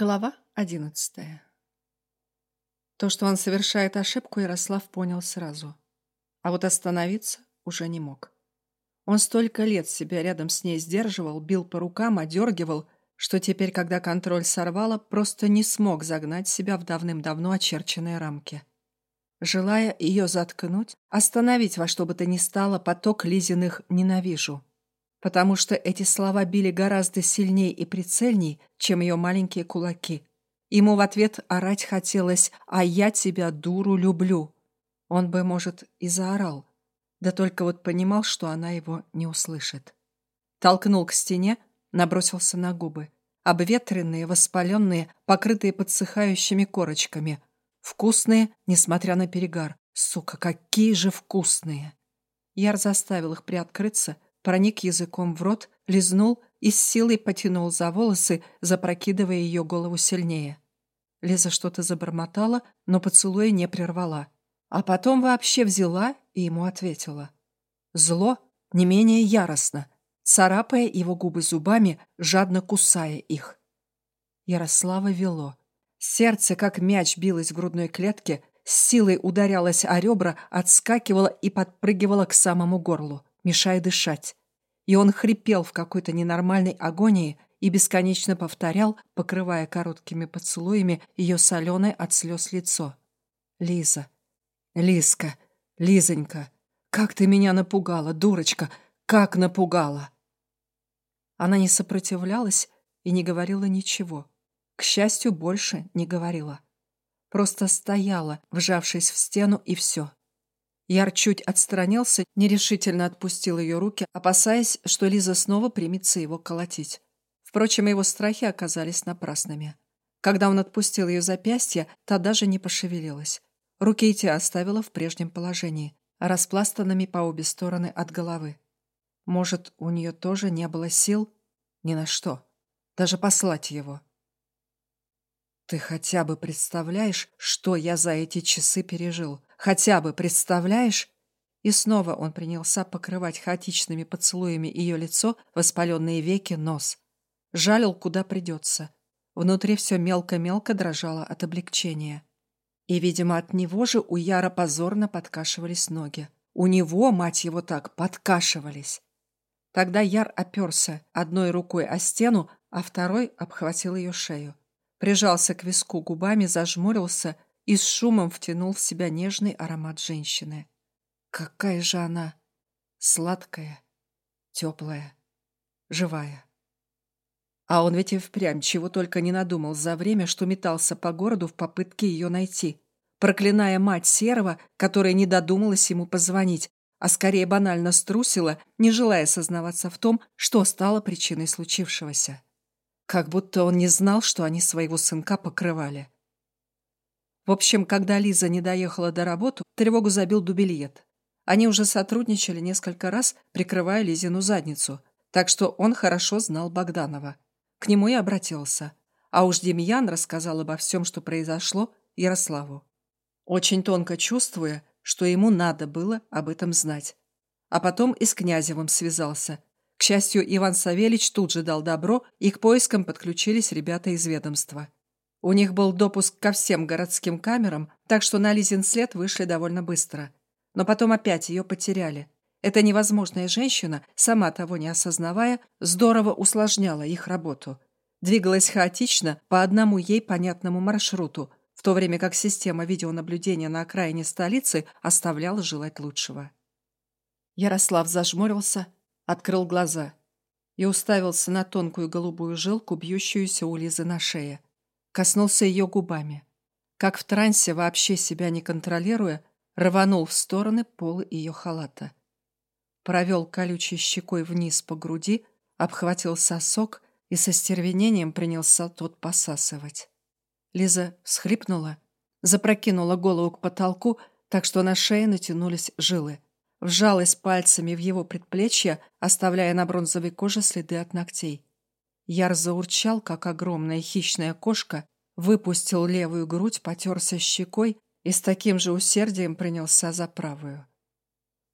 Глава одиннадцатая. То, что он совершает ошибку, Ярослав понял сразу. А вот остановиться уже не мог. Он столько лет себя рядом с ней сдерживал, бил по рукам, одергивал, что теперь, когда контроль сорвало, просто не смог загнать себя в давным-давно очерченные рамки. Желая ее заткнуть, остановить во что бы то ни стало поток Лизиных «ненавижу», потому что эти слова били гораздо сильнее и прицельней, чем ее маленькие кулаки. Ему в ответ орать хотелось «А я тебя, дуру, люблю». Он бы, может, и заорал, да только вот понимал, что она его не услышит. Толкнул к стене, набросился на губы. Обветренные, воспаленные, покрытые подсыхающими корочками. Вкусные, несмотря на перегар. Сука, какие же вкусные! Яр заставил их приоткрыться, проник языком в рот, лизнул и с силой потянул за волосы, запрокидывая ее голову сильнее. Лиза что-то забормотала, но поцелуя не прервала. А потом вообще взяла и ему ответила. Зло не менее яростно, царапая его губы зубами, жадно кусая их. Ярослава вело. Сердце, как мяч, билось в грудной клетке, с силой ударялось о ребра, отскакивало и подпрыгивало к самому горлу мешая дышать. И он хрипел в какой-то ненормальной агонии и бесконечно повторял, покрывая короткими поцелуями ее соленое от слез лицо. «Лиза! Лизка! Лизонька! Как ты меня напугала, дурочка! Как напугала!» Она не сопротивлялась и не говорила ничего. К счастью, больше не говорила. Просто стояла, вжавшись в стену, и все. Яр чуть отстранился, нерешительно отпустил ее руки, опасаясь, что Лиза снова примется его колотить. Впрочем, его страхи оказались напрасными. Когда он отпустил ее запястье, та даже не пошевелилась. Руки эти оставила в прежнем положении, распластанными по обе стороны от головы. Может, у нее тоже не было сил? Ни на что. Даже послать его. Ты хотя бы представляешь, что я за эти часы пережил? Хотя бы представляешь?» И снова он принялся покрывать хаотичными поцелуями ее лицо, воспаленные веки, нос. Жалил, куда придется. Внутри все мелко-мелко дрожало от облегчения. И, видимо, от него же у Яра позорно подкашивались ноги. У него, мать его так, подкашивались. Тогда Яр оперся одной рукой о стену, а второй обхватил ее шею. Прижался к виску губами, зажмурился — и с шумом втянул в себя нежный аромат женщины. Какая же она сладкая, теплая, живая. А он ведь и впрямь чего только не надумал за время, что метался по городу в попытке ее найти, проклиная мать Серого, которая не додумалась ему позвонить, а скорее банально струсила, не желая сознаваться в том, что стало причиной случившегося. Как будто он не знал, что они своего сынка покрывали. В общем, когда Лиза не доехала до работы, тревогу забил дубильет. Они уже сотрудничали несколько раз, прикрывая Лизину задницу, так что он хорошо знал Богданова. К нему и обратился. А уж Демьян рассказал обо всем, что произошло, Ярославу. Очень тонко чувствуя, что ему надо было об этом знать. А потом и с Князевым связался. К счастью, Иван Савельич тут же дал добро, и к поискам подключились ребята из ведомства. У них был допуск ко всем городским камерам, так что на Лизин след вышли довольно быстро. Но потом опять ее потеряли. Эта невозможная женщина, сама того не осознавая, здорово усложняла их работу. Двигалась хаотично по одному ей понятному маршруту, в то время как система видеонаблюдения на окраине столицы оставляла желать лучшего. Ярослав зажмурился, открыл глаза и уставился на тонкую голубую жилку, бьющуюся у Лизы на шее коснулся ее губами. Как в трансе, вообще себя не контролируя, рванул в стороны полы ее халата. Провел колючей щекой вниз по груди, обхватил сосок и со стервенением принялся тот посасывать. Лиза всхлипнула, запрокинула голову к потолку, так что на шее натянулись жилы. Вжалась пальцами в его предплечье, оставляя на бронзовой коже следы от ногтей. Яр заурчал, как огромная хищная кошка, выпустил левую грудь, потерся щекой и с таким же усердием принялся за правую.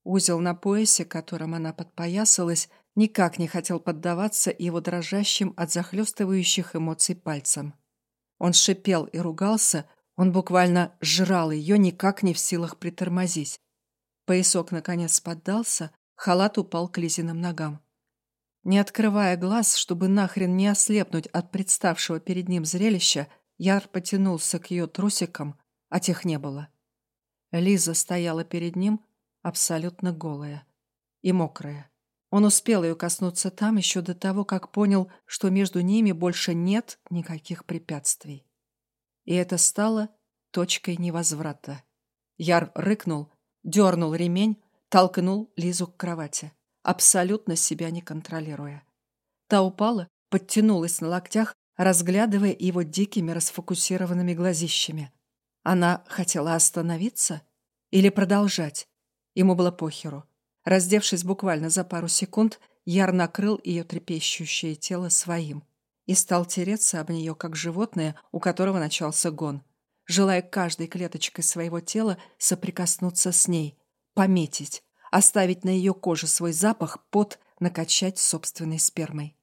Узел на поясе, которым она подпоясалась, никак не хотел поддаваться его дрожащим от захлестывающих эмоций пальцам. Он шипел и ругался, он буквально жрал ее, никак не в силах притормозить. Поясок наконец поддался, халат упал к Лизиным ногам. Не открывая глаз, чтобы нахрен не ослепнуть от представшего перед ним зрелища, Яр потянулся к ее трусикам, а тех не было. Лиза стояла перед ним, абсолютно голая и мокрая. Он успел ее коснуться там еще до того, как понял, что между ними больше нет никаких препятствий. И это стало точкой невозврата. Яр рыкнул, дернул ремень, толкнул Лизу к кровати, абсолютно себя не контролируя. Та упала, подтянулась на локтях, разглядывая его дикими расфокусированными глазищами. Она хотела остановиться или продолжать. Ему было похеру. Раздевшись буквально за пару секунд, Яр накрыл ее трепещущее тело своим и стал тереться об нее, как животное, у которого начался гон, желая каждой клеточкой своего тела соприкоснуться с ней, пометить, оставить на ее коже свой запах, пот, накачать собственной спермой.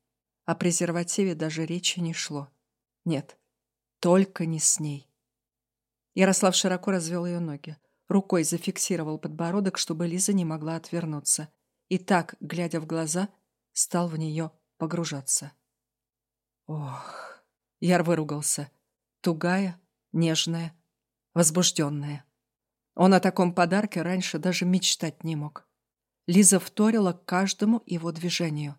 О презервативе даже речи не шло. Нет, только не с ней. Ярослав широко развел ее ноги. Рукой зафиксировал подбородок, чтобы Лиза не могла отвернуться. И так, глядя в глаза, стал в нее погружаться. Ох, Яр выругался. Тугая, нежная, возбужденная. Он о таком подарке раньше даже мечтать не мог. Лиза вторила каждому его движению.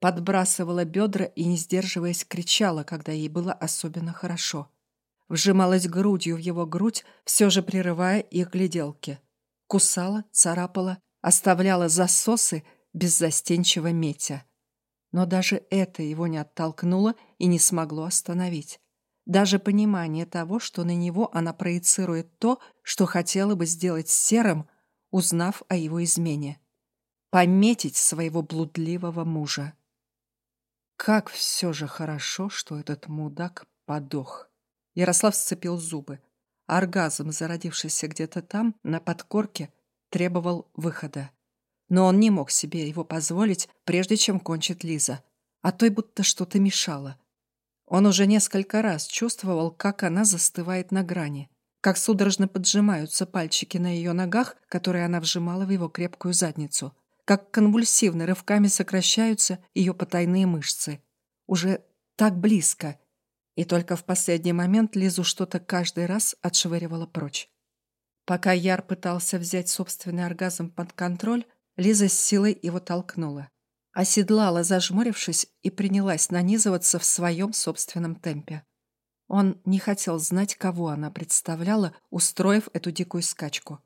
Подбрасывала бедра и, не сдерживаясь, кричала, когда ей было особенно хорошо вжималась грудью в его грудь, все же прерывая их гляделки. Кусала, царапала, оставляла засосы, беззастенчиво метя. Но даже это его не оттолкнуло и не смогло остановить. Даже понимание того, что на него она проецирует то, что хотела бы сделать с Серым, узнав о его измене. Пометить своего блудливого мужа. Как все же хорошо, что этот мудак подох. Ярослав сцепил зубы. Оргазм, зародившийся где-то там, на подкорке, требовал выхода. Но он не мог себе его позволить, прежде чем кончит Лиза. А той будто что-то мешало. Он уже несколько раз чувствовал, как она застывает на грани, как судорожно поджимаются пальчики на ее ногах, которые она вжимала в его крепкую задницу, как конвульсивно рывками сокращаются ее потайные мышцы. Уже так близко, и только в последний момент Лизу что-то каждый раз отшвыривало прочь. Пока Яр пытался взять собственный оргазм под контроль, Лиза с силой его толкнула. Оседлала, зажмурившись, и принялась нанизываться в своем собственном темпе. Он не хотел знать, кого она представляла, устроив эту дикую скачку.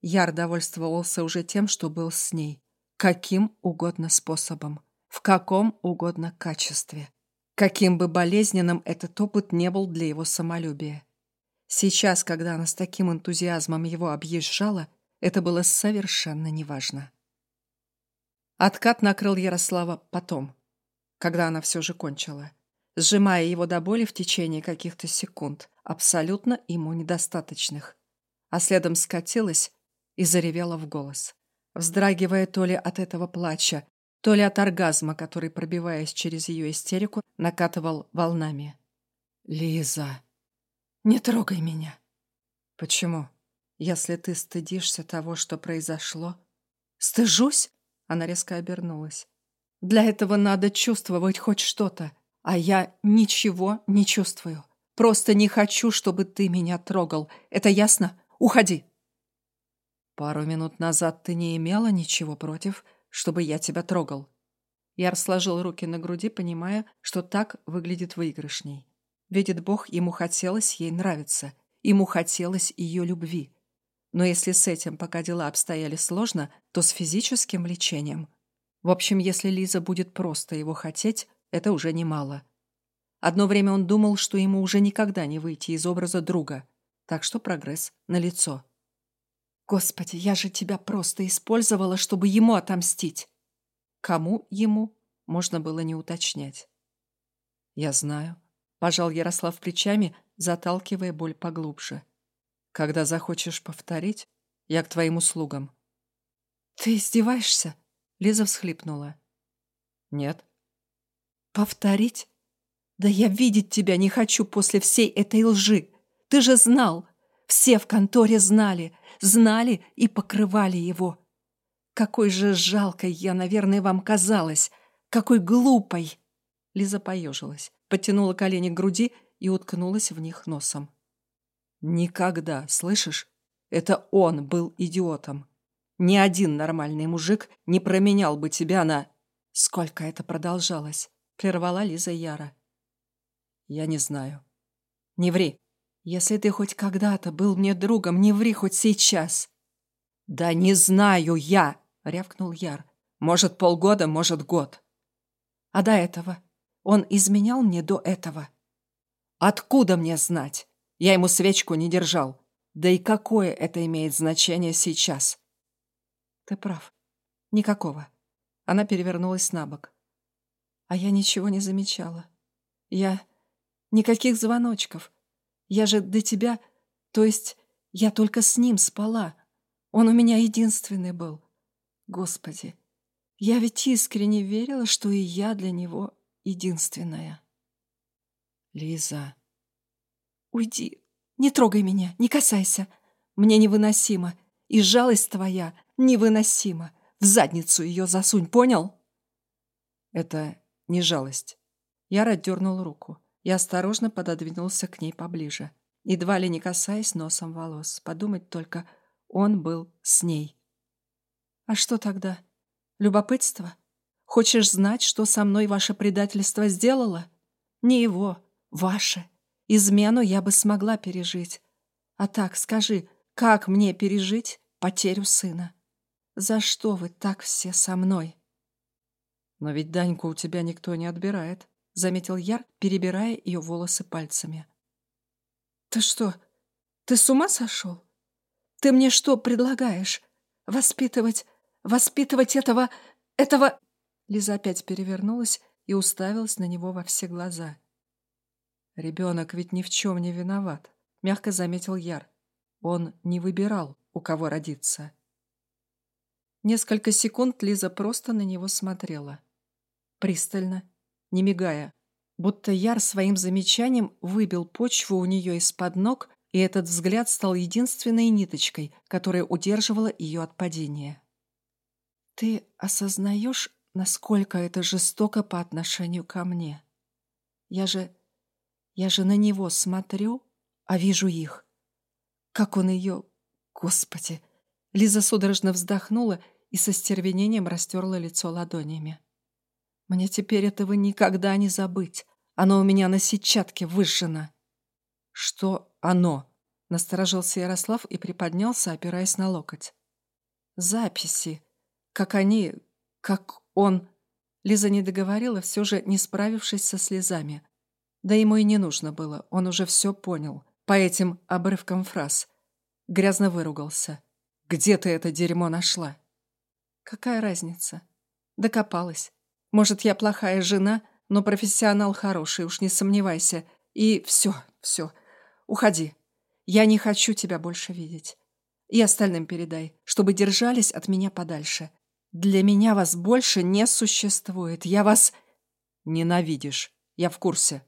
Яр довольствовался уже тем, что был с ней. Каким угодно способом, в каком угодно качестве каким бы болезненным этот опыт не был для его самолюбия. Сейчас, когда она с таким энтузиазмом его объезжала, это было совершенно неважно. Откат накрыл Ярослава потом, когда она все же кончила, сжимая его до боли в течение каких-то секунд, абсолютно ему недостаточных, а следом скатилась и заревела в голос, вздрагивая то ли от этого плача, то ли от оргазма, который, пробиваясь через ее истерику, накатывал волнами. «Лиза, не трогай меня!» «Почему? Если ты стыдишься того, что произошло...» «Стыжусь?» Она резко обернулась. «Для этого надо чувствовать хоть что-то, а я ничего не чувствую. Просто не хочу, чтобы ты меня трогал. Это ясно? Уходи!» «Пару минут назад ты не имела ничего против, чтобы я тебя трогал». Яр сложил руки на груди, понимая, что так выглядит выигрышней. Видит Бог, ему хотелось ей нравиться, ему хотелось ее любви. Но если с этим пока дела обстояли сложно, то с физическим лечением. В общем, если Лиза будет просто его хотеть, это уже немало. Одно время он думал, что ему уже никогда не выйти из образа друга, так что прогресс налицо. Господи, я же тебя просто использовала, чтобы ему отомстить. Кому ему, можно было не уточнять. Я знаю. Пожал Ярослав плечами, заталкивая боль поглубже. Когда захочешь повторить, я к твоим услугам. Ты издеваешься? Лиза всхлипнула. Нет. Повторить? Да я видеть тебя не хочу после всей этой лжи. Ты же знал. Все в конторе знали. Знали и покрывали его. Какой же жалкой я, наверное, вам казалась. Какой глупой. Лиза поежилась, потянула колени к груди и уткнулась в них носом. Никогда, слышишь? Это он был идиотом. Ни один нормальный мужик не променял бы тебя на... Сколько это продолжалось? Прервала Лиза Яра. Я не знаю. Не ври. Если ты хоть когда-то был мне другом, не ври хоть сейчас. Да не знаю я, рявкнул Яр. Может, полгода, может, год. А до этого? Он изменял мне до этого. Откуда мне знать? Я ему свечку не держал. Да и какое это имеет значение сейчас? Ты прав. Никакого. Она перевернулась на бок. А я ничего не замечала. Я... Никаких звоночков. Я же до тебя... То есть я только с ним спала. Он у меня единственный был. Господи, я ведь искренне верила, что и я для него единственная. Лиза. Уйди, не трогай меня, не касайся. Мне невыносимо. И жалость твоя невыносима. В задницу ее засунь, понял? Это не жалость. Я отдернул руку и осторожно пододвинулся к ней поближе, едва ли не касаясь носом волос. Подумать только, он был с ней. А что тогда? Любопытство? Хочешь знать, что со мной ваше предательство сделало? Не его, ваше. Измену я бы смогла пережить. А так, скажи, как мне пережить потерю сына? За что вы так все со мной? Но ведь Даньку у тебя никто не отбирает, заметил Яр, перебирая ее волосы пальцами. Ты что, ты с ума сошел? Ты мне что предлагаешь? Воспитывать, воспитывать этого, этого... Лиза опять перевернулась и уставилась на него во все глаза. «Ребенок ведь ни в чем не виноват», — мягко заметил Яр. «Он не выбирал, у кого родиться». Несколько секунд Лиза просто на него смотрела. Пристально, не мигая, будто Яр своим замечанием выбил почву у нее из-под ног, и этот взгляд стал единственной ниточкой, которая удерживала ее от падения. «Ты осознаешь, насколько это жестоко по отношению ко мне? Я же я же на него смотрю, а вижу их. Как он ее... Господи! Лиза судорожно вздохнула и со стервенением растерла лицо ладонями. Мне теперь этого никогда не забыть. Оно у меня на сетчатке выжжено. Что оно? Насторожился Ярослав и приподнялся, опираясь на локоть. Записи. Как они... Как он... Лиза не договорила, все же не справившись со слезами. Да ему и не нужно было, он уже все понял. По этим обрывкам фраз. Грязно выругался. «Где ты это дерьмо нашла?» «Какая разница?» «Докопалась. Может, я плохая жена, но профессионал хороший, уж не сомневайся. И все, все. Уходи. Я не хочу тебя больше видеть. И остальным передай, чтобы держались от меня подальше. Для меня вас больше не существует. Я вас ненавидишь. Я в курсе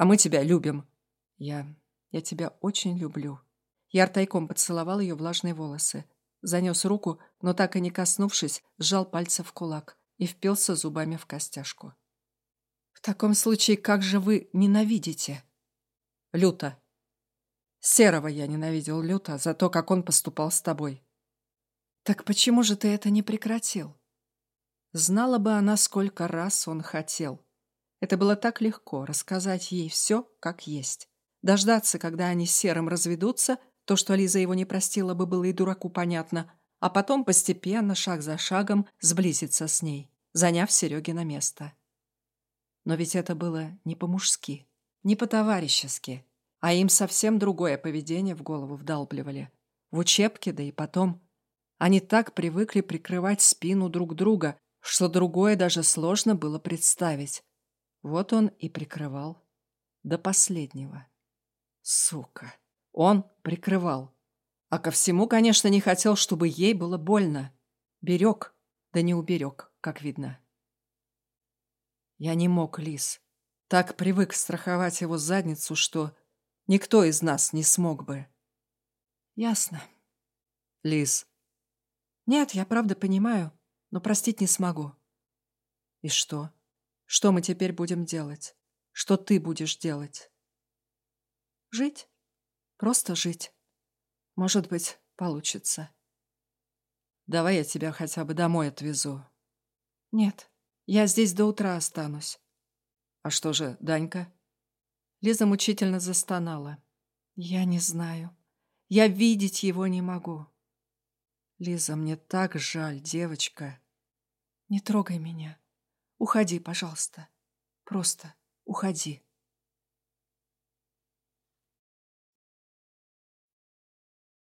а мы тебя любим». «Я... я тебя очень люблю». Яр тайком поцеловал ее влажные волосы. Занес руку, но так и не коснувшись, сжал пальцы в кулак и впился зубами в костяшку. «В таком случае как же вы ненавидите?» «Люто. Серого я ненавидел люто за то, как он поступал с тобой». «Так почему же ты это не прекратил?» Знала бы она, сколько раз он хотел. Это было так легко рассказать ей все, как есть. Дождаться, когда они с Серым разведутся, то, что Лиза его не простила бы, было и дураку понятно, а потом постепенно, шаг за шагом, сблизиться с ней, заняв Сереги на место. Но ведь это было не по-мужски, не по-товарищески, а им совсем другое поведение в голову вдалбливали. В учебке, да и потом. Они так привыкли прикрывать спину друг друга, что другое даже сложно было представить. Вот он и прикрывал. До последнего. Сука. Он прикрывал. А ко всему, конечно, не хотел, чтобы ей было больно. Берег, да не уберег, как видно. Я не мог, Лис. Так привык страховать его задницу, что никто из нас не смог бы. Ясно. Лиз. Нет, я правда понимаю, но простить не смогу. И что? Что мы теперь будем делать? Что ты будешь делать? Жить. Просто жить. Может быть, получится. Давай я тебя хотя бы домой отвезу. Нет, я здесь до утра останусь. А что же, Данька? Лиза мучительно застонала. Я не знаю. Я видеть его не могу. Лиза, мне так жаль, девочка. Не трогай меня. Уходи, пожалуйста. Просто уходи.